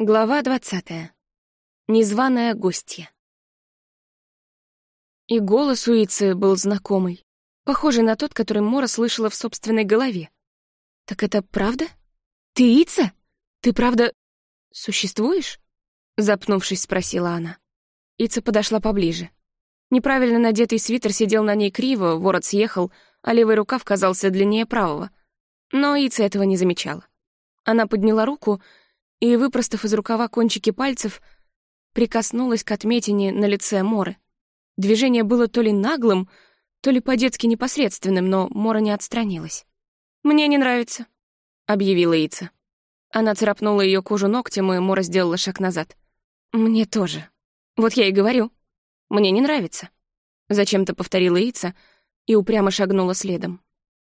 Глава двадцатая. Незваная гостья. И голос Ицы был знакомый, похожий на тот, который Мора слышала в собственной голове. «Так это правда? Ты Ица? Ты правда существуешь?» Запнувшись, спросила она. Ица подошла поближе. Неправильно надетый свитер сидел на ней криво, ворот съехал, а левый рукав казался длиннее правого. Но Ица этого не замечала. Она подняла руку и, выпростав из рукава кончики пальцев, прикоснулась к отметине на лице Моры. Движение было то ли наглым, то ли по-детски непосредственным, но Мора не отстранилась. «Мне не нравится», — объявила Ица. Она царапнула ее кожу ногтем, и Мора сделала шаг назад. «Мне тоже. Вот я и говорю. Мне не нравится». Зачем-то повторила Ица и упрямо шагнула следом.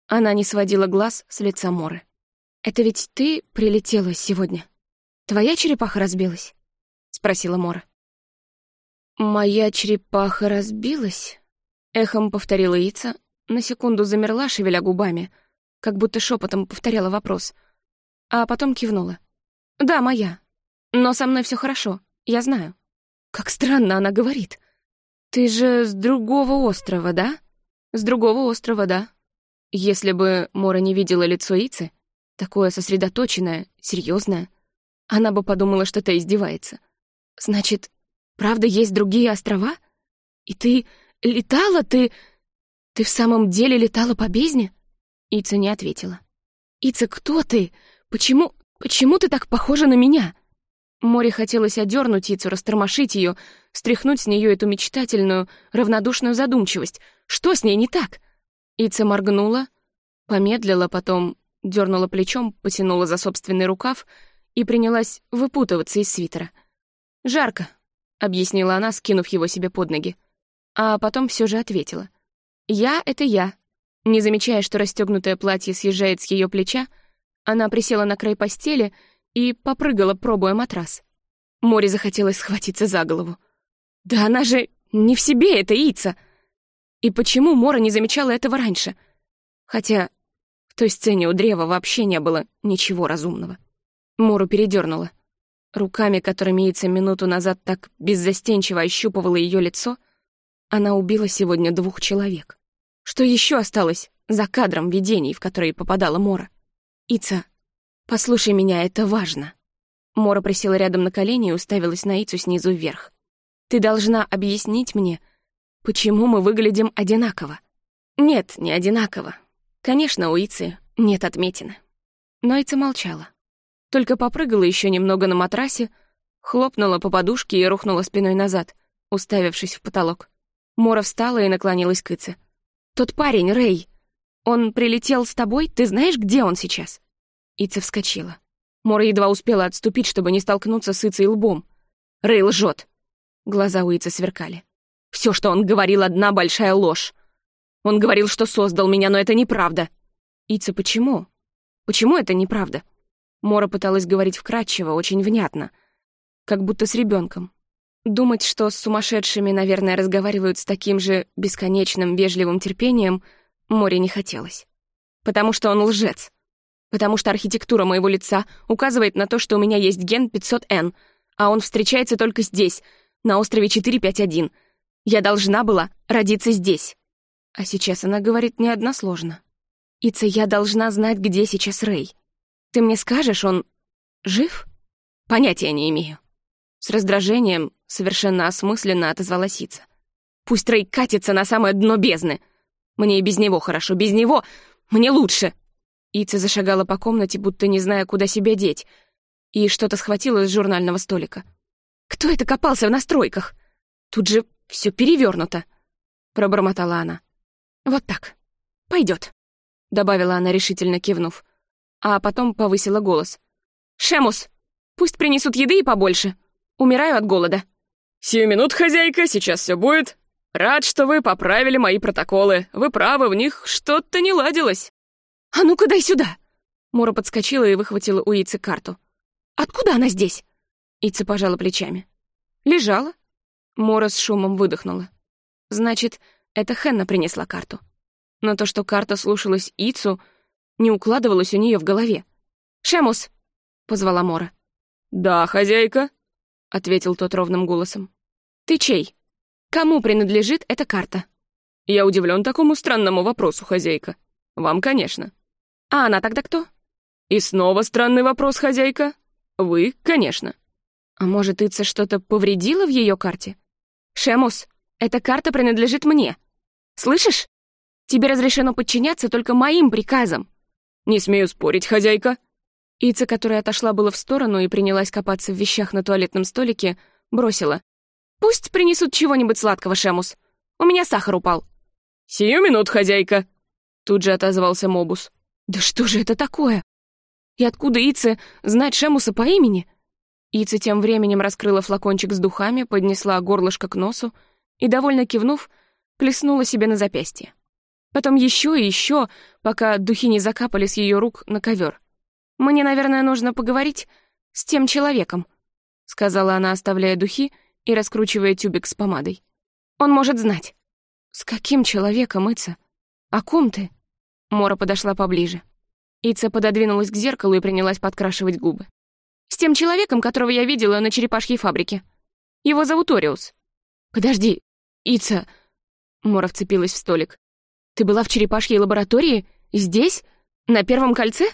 Она не сводила глаз с лица Моры. «Это ведь ты прилетела сегодня?» «Твоя черепаха разбилась?» — спросила Мора. «Моя черепаха разбилась?» — эхом повторила Ица, на секунду замерла, шевеля губами, как будто шепотом повторяла вопрос, а потом кивнула. «Да, моя. Но со мной все хорошо, я знаю». «Как странно она говорит. Ты же с другого острова, да?» «С другого острова, да». Если бы Мора не видела лицо Ицы, такое сосредоточенное, серьезное, она бы подумала, что та издевается. «Значит, правда есть другие острова? И ты летала, ты... Ты в самом деле летала по бездне?» Ица не ответила. «Ица, кто ты? Почему... Почему ты так похожа на меня?» Море хотелось одернуть Ицу, растормошить ее, стряхнуть с нее эту мечтательную, равнодушную задумчивость. Что с ней не так? Ица моргнула, помедлила, потом дернула плечом, потянула за собственный рукав и принялась выпутываться из свитера. «Жарко», — объяснила она, скинув его себе под ноги. А потом все же ответила. «Я — это я». Не замечая, что расстегнутое платье съезжает с ее плеча, она присела на край постели и попрыгала, пробуя матрас. Море захотелось схватиться за голову. «Да она же не в себе, это Ица!» И почему Мора не замечала этого раньше? Хотя в той сцене у древа вообще не было ничего разумного. Мору передернула. Руками, которыми Ица минуту назад так беззастенчиво ощупывала ее лицо, она убила сегодня двух человек. Что еще осталось за кадром видений, в которые попадала Мора? «Ица, послушай меня, это важно». Мора присела рядом на колени и уставилась на Ицу снизу вверх. «Ты должна объяснить мне, почему мы выглядим одинаково». «Нет, не одинаково. Конечно, у Ицы нет отметины». Но Ица молчала. Только попрыгала еще немного на матрасе, хлопнула по подушке и рухнула спиной назад, уставившись в потолок. Мора встала и наклонилась к Ице. «Тот парень, Рэй, он прилетел с тобой? Ты знаешь, где он сейчас?» Ица вскочила. Мора едва успела отступить, чтобы не столкнуться с Ицей лбом. «Рэй лжет!» Глаза у Ицы сверкали. «Все, что он говорил, одна большая ложь. Он говорил, что создал меня, но это неправда». «Ица, почему? Почему это неправда?» Мора пыталась говорить вкратчиво, очень внятно, как будто с ребенком. Думать, что с сумасшедшими, наверное, разговаривают с таким же бесконечным вежливым терпением, Море не хотелось. Потому что он лжец. Потому что архитектура моего лица указывает на то, что у меня есть ген 500N, а он встречается только здесь, на острове 451. Я должна была родиться здесь. А сейчас она говорит не односложно. Ица, я должна знать, где сейчас Рэй. Ты мне скажешь, он жив? Понятия не имею. С раздражением, совершенно осмысленно отозвалась Ица. Пусть Рэй катится на самое дно бездны. Мне и без него хорошо, без него мне лучше. Ица зашагала по комнате, будто не зная, куда себя деть, и что-то схватила из журнального столика. Кто это копался в настройках? Тут же все перевернуто, пробормотала она. Вот так. Пойдет, добавила она решительно кивнув а потом повысила голос. «Шемус, пусть принесут еды и побольше. Умираю от голода». «Сию минут, хозяйка, сейчас все будет. Рад, что вы поправили мои протоколы. Вы правы, в них что-то не ладилось». «А ну-ка дай сюда!» Мора подскочила и выхватила у Ицы карту. «Откуда она здесь?» Ица пожала плечами. «Лежала». Мора с шумом выдохнула. «Значит, это Хенна принесла карту. Но то, что карта слушалась Ицу, не укладывалось у нее в голове. «Шемус!» — позвала Мора. «Да, хозяйка», — ответил тот ровным голосом. «Ты чей? Кому принадлежит эта карта?» «Я удивлен такому странному вопросу, хозяйка. Вам, конечно». «А она тогда кто?» «И снова странный вопрос, хозяйка. Вы, конечно». «А может, Ица что-то повредила в ее карте?» «Шемус, эта карта принадлежит мне. Слышишь? Тебе разрешено подчиняться только моим приказам». «Не смею спорить, хозяйка». Ица, которая отошла было в сторону и принялась копаться в вещах на туалетном столике, бросила. «Пусть принесут чего-нибудь сладкого, Шемус. У меня сахар упал». «Сию минут, хозяйка!» Тут же отозвался Мобус. «Да что же это такое? И откуда Ице знать Шемуса по имени?» Ица тем временем раскрыла флакончик с духами, поднесла горлышко к носу и, довольно кивнув, плеснула себе на запястье. Потом еще и еще, пока духи не закапали с ее рук на ковер. «Мне, наверное, нужно поговорить с тем человеком», — сказала она, оставляя духи и раскручивая тюбик с помадой. «Он может знать». «С каким человеком, Ица? О ком ты?» Мора подошла поближе. Ица пододвинулась к зеркалу и принялась подкрашивать губы. «С тем человеком, которого я видела на черепашьей фабрике. Его зовут Ориус». «Подожди, Ица...» Мора вцепилась в столик. «Ты была в черепашьей лаборатории? Здесь? На Первом кольце?»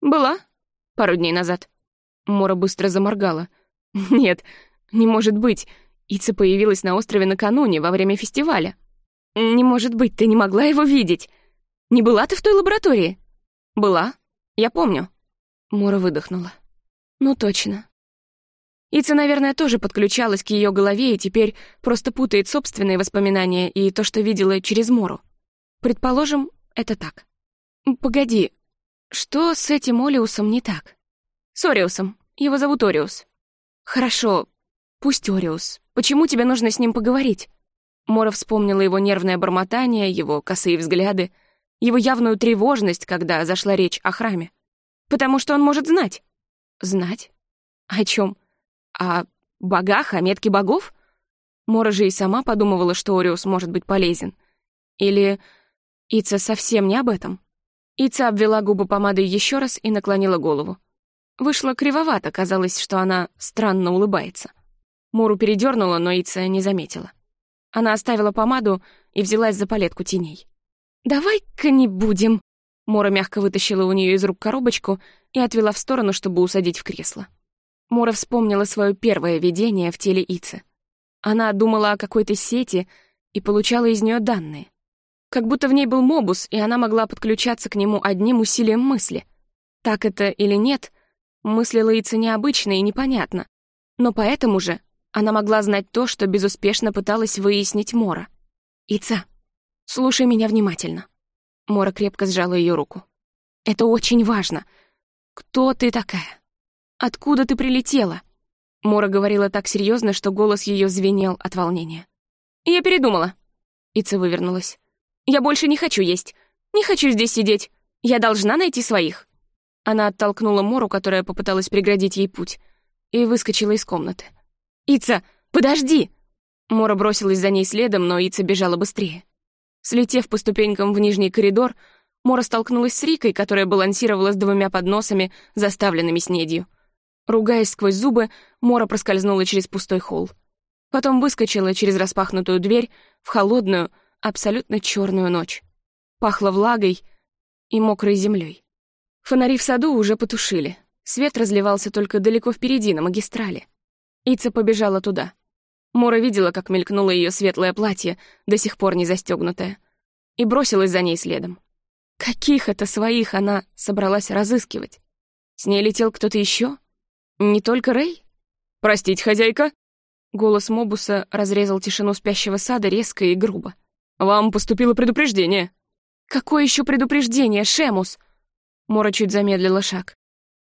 «Была. Пару дней назад». Мора быстро заморгала. «Нет, не может быть. Ица появилась на острове накануне, во время фестиваля. «Не может быть, ты не могла его видеть. Не была ты в той лаборатории?» «Была. Я помню». Мора выдохнула. «Ну точно». Ица, наверное, тоже подключалась к ее голове и теперь просто путает собственные воспоминания и то, что видела через Мору. Предположим, это так. «Погоди, что с этим Олиусом не так?» «С Ориусом. Его зовут Ориус». «Хорошо, пусть Ориус. Почему тебе нужно с ним поговорить?» Мора вспомнила его нервное бормотание, его косые взгляды, его явную тревожность, когда зашла речь о храме. Потому что он может знать. Знать? О чем? О богах, о метке богов? Мора же и сама подумывала, что Ориус может быть полезен. Или Ица совсем не об этом? Ица обвела губы помадой еще раз и наклонила голову. Вышло кривовато, казалось, что она странно улыбается. Мору передернула, но Ица не заметила. Она оставила помаду и взялась за палетку теней. «Давай-ка не будем». Мора мягко вытащила у нее из рук коробочку и отвела в сторону, чтобы усадить в кресло. Мора вспомнила свое первое видение в теле Ицы. Она думала о какой-то сети и получала из нее данные. Как будто в ней был мобус, и она могла подключаться к нему одним усилием мысли. Так это или нет, мыслила Ица необычно и непонятно. Но поэтому же она могла знать то, что безуспешно пыталась выяснить Мора. «Ица, слушай меня внимательно». Мора крепко сжала ее руку. «Это очень важно. Кто ты такая? Откуда ты прилетела?» Мора говорила так серьезно, что голос ее звенел от волнения. «Я передумала». Ица вывернулась. «Я больше не хочу есть. Не хочу здесь сидеть. Я должна найти своих». Она оттолкнула Мору, которая попыталась преградить ей путь, и выскочила из комнаты. «Ица, подожди!» Мора бросилась за ней следом, но Ица бежала быстрее. Слетев по ступенькам в нижний коридор, Мора столкнулась с Рикой, которая балансировала с двумя подносами, заставленными снедью. Ругаясь сквозь зубы, Мора проскользнула через пустой холл. Потом выскочила через распахнутую дверь в холодную, абсолютно черную ночь. Пахло влагой и мокрой землей. Фонари в саду уже потушили. Свет разливался только далеко впереди, на магистрали. Ица побежала туда. Мора видела, как мелькнуло ее светлое платье, до сих пор не застегнутое, и бросилась за ней следом. Каких это своих она собралась разыскивать? С ней летел кто-то еще? Не только Рэй? «Простите, хозяйка!» Голос Мобуса разрезал тишину спящего сада резко и грубо. «Вам поступило предупреждение». «Какое еще предупреждение, Шемус?» Мора чуть замедлила шаг.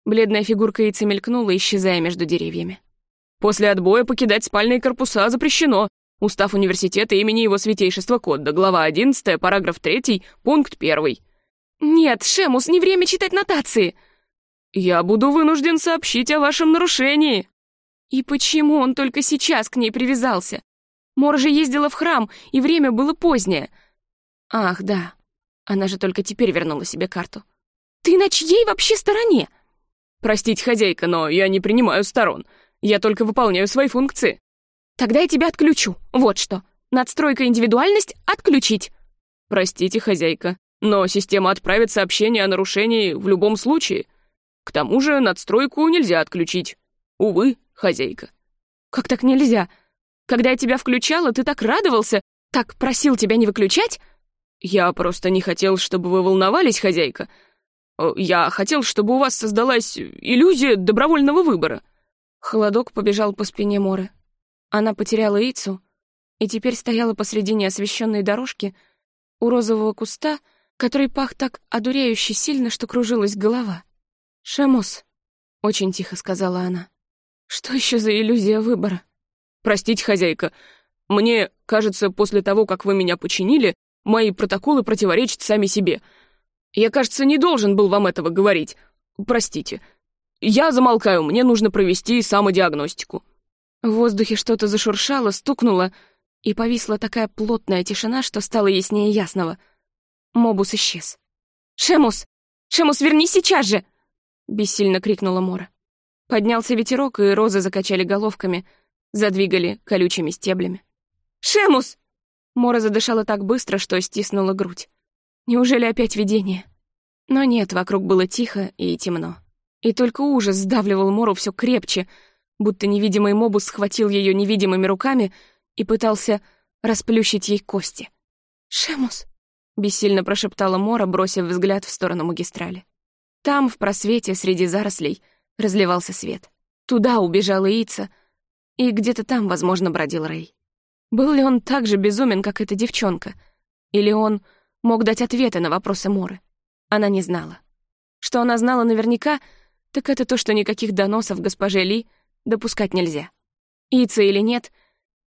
Бледная фигурка яйца мелькнула, исчезая между деревьями. После отбоя покидать спальные корпуса запрещено. Устав университета имени его святейшества Кодда, глава 11, параграф 3, пункт 1. «Нет, Шемус, не время читать нотации!» «Я буду вынужден сообщить о вашем нарушении!» «И почему он только сейчас к ней привязался? Мора же ездила в храм, и время было позднее!» «Ах, да, она же только теперь вернула себе карту!» «Ты на чьей вообще стороне?» Простите, хозяйка, но я не принимаю сторон. Я только выполняю свои функции». «Тогда я тебя отключу. Вот что. Надстройка индивидуальность отключить». «Простите, хозяйка, но система отправит сообщение о нарушении в любом случае. К тому же надстройку нельзя отключить. Увы, хозяйка». «Как так нельзя? Когда я тебя включала, ты так радовался, так просил тебя не выключать?» «Я просто не хотел, чтобы вы волновались, хозяйка. Я хотел, чтобы у вас создалась иллюзия добровольного выбора». Холодок побежал по спине Моры. Она потеряла яйцо и теперь стояла посредине освещенной дорожки у розового куста, который пах так одуряюще сильно, что кружилась голова. «Шемус», — очень тихо сказала она, — «что еще за иллюзия выбора?» «Простите, хозяйка, мне кажется, после того, как вы меня починили, мои протоколы противоречат сами себе. Я, кажется, не должен был вам этого говорить. Простите. Я замолкаю, мне нужно провести самодиагностику». В воздухе что-то зашуршало, стукнуло, и повисла такая плотная тишина, что стало яснее ясного. Мобус исчез. «Шемус! Шемус, вернись сейчас же!» — бессильно крикнула Мора. Поднялся ветерок, и розы закачали головками, задвигали колючими стеблями. «Шемус!» Мора задышала так быстро, что стиснула грудь. Неужели опять видение? Но нет, вокруг было тихо и темно. И только ужас сдавливал Мору все крепче, будто невидимый мобус схватил ее невидимыми руками и пытался расплющить ей кости. «Шемус!» — бессильно прошептала Мора, бросив взгляд в сторону магистрали. Там, в просвете, среди зарослей, разливался свет. Туда убежала Ица, и где-то там, возможно, бродил Рэй. Был ли он так же безумен, как эта девчонка? Или он мог дать ответы на вопросы Моры? Она не знала. Что она знала наверняка, так это то, что никаких доносов госпоже Ли допускать нельзя. Ица или нет,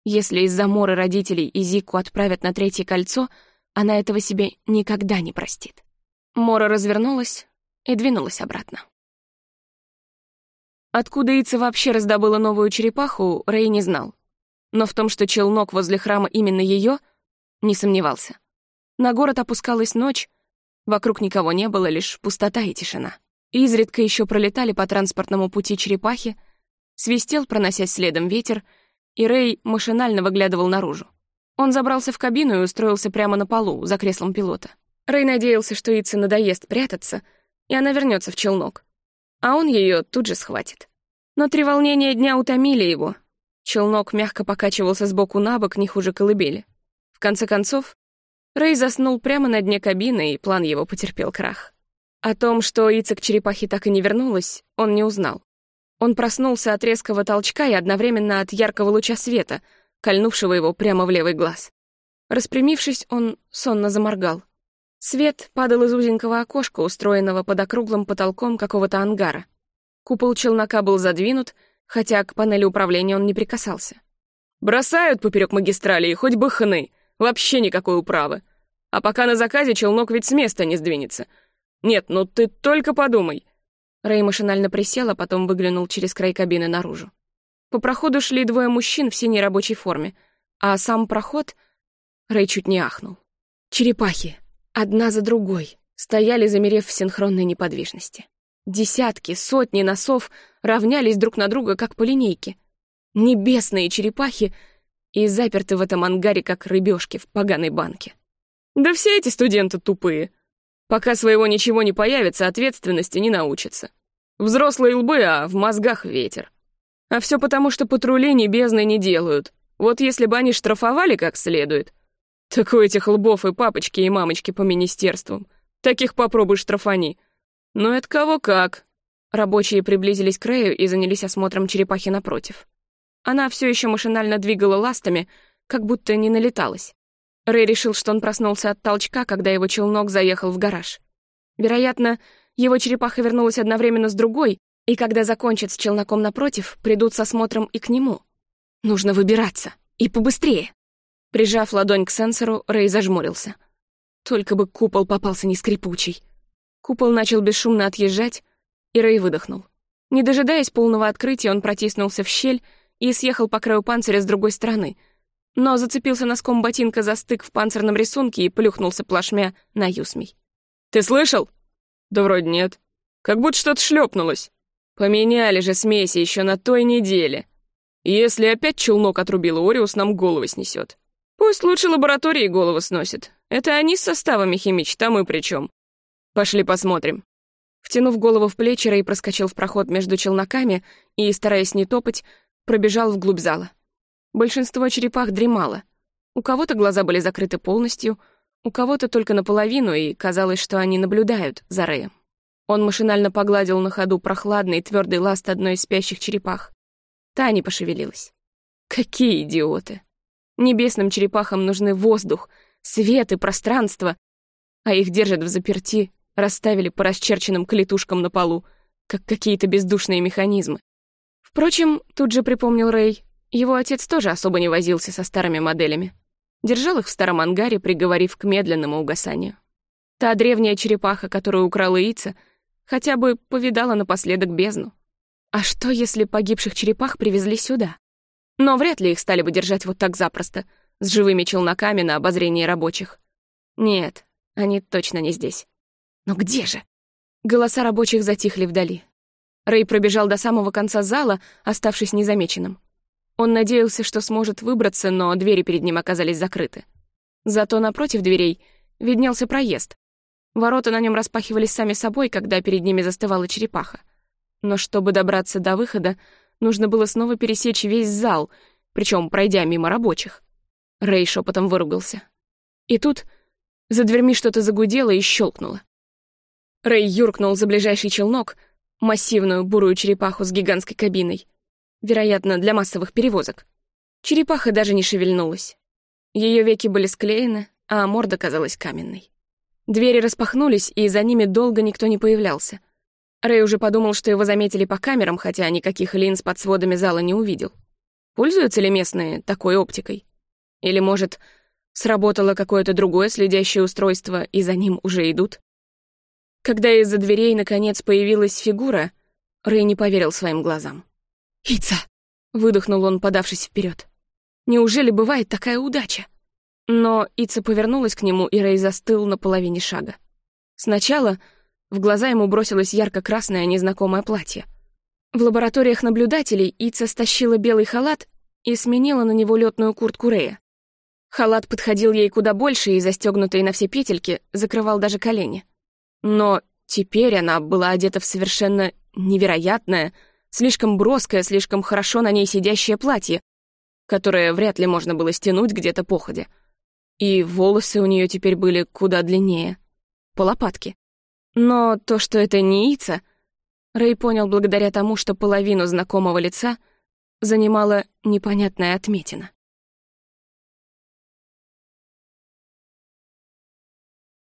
если из-за Моры родителей Изику отправят на третье кольцо, она этого себе никогда не простит. Мора развернулась и двинулась обратно. Откуда Ица вообще раздобыла новую черепаху, Рэй не знал но в том, что челнок возле храма именно ее, не сомневался. На город опускалась ночь, вокруг никого не было, лишь пустота и тишина. Изредка еще пролетали по транспортному пути черепахи, свистел, проносясь следом ветер, и Рэй машинально выглядывал наружу. Он забрался в кабину и устроился прямо на полу, за креслом пилота. Рэй надеялся, что Ице надоест прятаться, и она вернется в челнок. А он ее тут же схватит. Но три волнения дня утомили его, Челнок мягко покачивался с боку на бок, не хуже колыбели. В конце концов, Рэй заснул прямо на дне кабины, и план его потерпел крах. О том, что Ицек черепахи так и не вернулась, он не узнал. Он проснулся от резкого толчка и одновременно от яркого луча света, кольнувшего его прямо в левый глаз. Распрямившись, он сонно заморгал. Свет падал из узенького окошка, устроенного под округлым потолком какого-то ангара. Купол челнока был задвинут — хотя к панели управления он не прикасался. «Бросают поперек магистрали, и хоть бы хны, вообще никакой управы. А пока на заказе челнок ведь с места не сдвинется. Нет, ну ты только подумай». Рэй машинально присел, а потом выглянул через край кабины наружу. По проходу шли двое мужчин в синей рабочей форме, а сам проход... Рэй чуть не ахнул. Черепахи, одна за другой, стояли, замерев в синхронной неподвижности. Десятки, сотни носов равнялись друг на друга, как по линейке. Небесные черепахи и заперты в этом ангаре, как рыбешки в поганой банке. Да все эти студенты тупые. Пока своего ничего не появится, ответственности не научатся. Взрослые лбы, а в мозгах ветер. А все потому, что патрули небесные не делают. Вот если бы они штрафовали как следует. Так у этих лбов и папочки, и мамочки по министерствам. Таких попробуй штрафани — «Ну, это кого как». Рабочие приблизились к Рэю и занялись осмотром черепахи напротив. Она все еще машинально двигала ластами, как будто не налеталась. Рэй решил, что он проснулся от толчка, когда его челнок заехал в гараж. Вероятно, его черепаха вернулась одновременно с другой, и когда закончат с челноком напротив, придут с осмотром и к нему. Нужно выбираться. И побыстрее. Прижав ладонь к сенсору, Рэй зажмурился. Только бы купол попался не скрипучий. Купол начал бесшумно отъезжать, и Рэй выдохнул. Не дожидаясь полного открытия, он протиснулся в щель и съехал по краю панциря с другой стороны, но зацепился носком ботинка за стык в панцирном рисунке и плюхнулся плашмя на Юсмий. «Ты слышал?» «Да вроде нет. Как будто что-то шлепнулось. Поменяли же смеси еще на той неделе. Если опять челнок отрубил, Ориус нам головы снесет. Пусть лучше лаборатории голову сносит. Это они с составами химичат, а мы при чем? Пошли посмотрим. Втянув голову в плечи, Рэй проскочил в проход между челноками и, стараясь не топать, пробежал вглубь зала. Большинство черепах дремало. У кого-то глаза были закрыты полностью, у кого-то только наполовину, и казалось, что они наблюдают за Рэем. Он машинально погладил на ходу прохладный и твердый ласт одной из спящих черепах. Та не пошевелилась. Какие идиоты! Небесным черепахам нужны воздух, свет и пространство, а их держат в заперти, расставили по расчерченным клетушкам на полу, как какие-то бездушные механизмы. Впрочем, тут же припомнил Рэй, его отец тоже особо не возился со старыми моделями. Держал их в старом ангаре, приговорив к медленному угасанию. Та древняя черепаха, которую украла яйца, хотя бы повидала напоследок бездну. А что, если погибших черепах привезли сюда? Но вряд ли их стали бы держать вот так запросто, с живыми челноками на обозрении рабочих. Нет, они точно не здесь. Но где же? Голоса рабочих затихли вдали. Рэй пробежал до самого конца зала, оставшись незамеченным. Он надеялся, что сможет выбраться, но двери перед ним оказались закрыты. Зато напротив дверей виднелся проезд. Ворота на нем распахивались сами собой, когда перед ними застывала черепаха. Но чтобы добраться до выхода, нужно было снова пересечь весь зал, причем пройдя мимо рабочих. Рэй шепотом выругался. И тут за дверьми что-то загудело и щелкнуло. Рэй юркнул за ближайший челнок, массивную бурую черепаху с гигантской кабиной, вероятно, для массовых перевозок. Черепаха даже не шевельнулась. Ее веки были склеены, а морда казалась каменной. Двери распахнулись, и за ними долго никто не появлялся — Рэй уже подумал, что его заметили по камерам, хотя никаких линз под сводами зала не увидел. Пользуются ли местные такой оптикой? Или, может, сработало какое-то другое следящее устройство, и за ним уже идут? Когда из-за дверей, наконец, появилась фигура, Рэй не поверил своим глазам. «Ица!» — выдохнул он, подавшись вперед. «Неужели бывает такая удача?» Но Ица повернулась к нему, и Рэй застыл на половине шага. Сначала в глаза ему бросилось ярко-красное незнакомое платье. В лабораториях наблюдателей Ица стащила белый халат и сменила на него летную куртку Рея. Халат подходил ей куда больше и, застегнутый на все петельки, закрывал даже колени. Но теперь она была одета в совершенно невероятное, слишком броское, слишком хорошо на ней сидящее платье, которое вряд ли можно было стянуть где-то походе. И волосы у нее теперь были куда длиннее, по лопатке. Но то, что это не Ица, Рэй понял благодаря тому, что половину знакомого лица занимала непонятная отметина.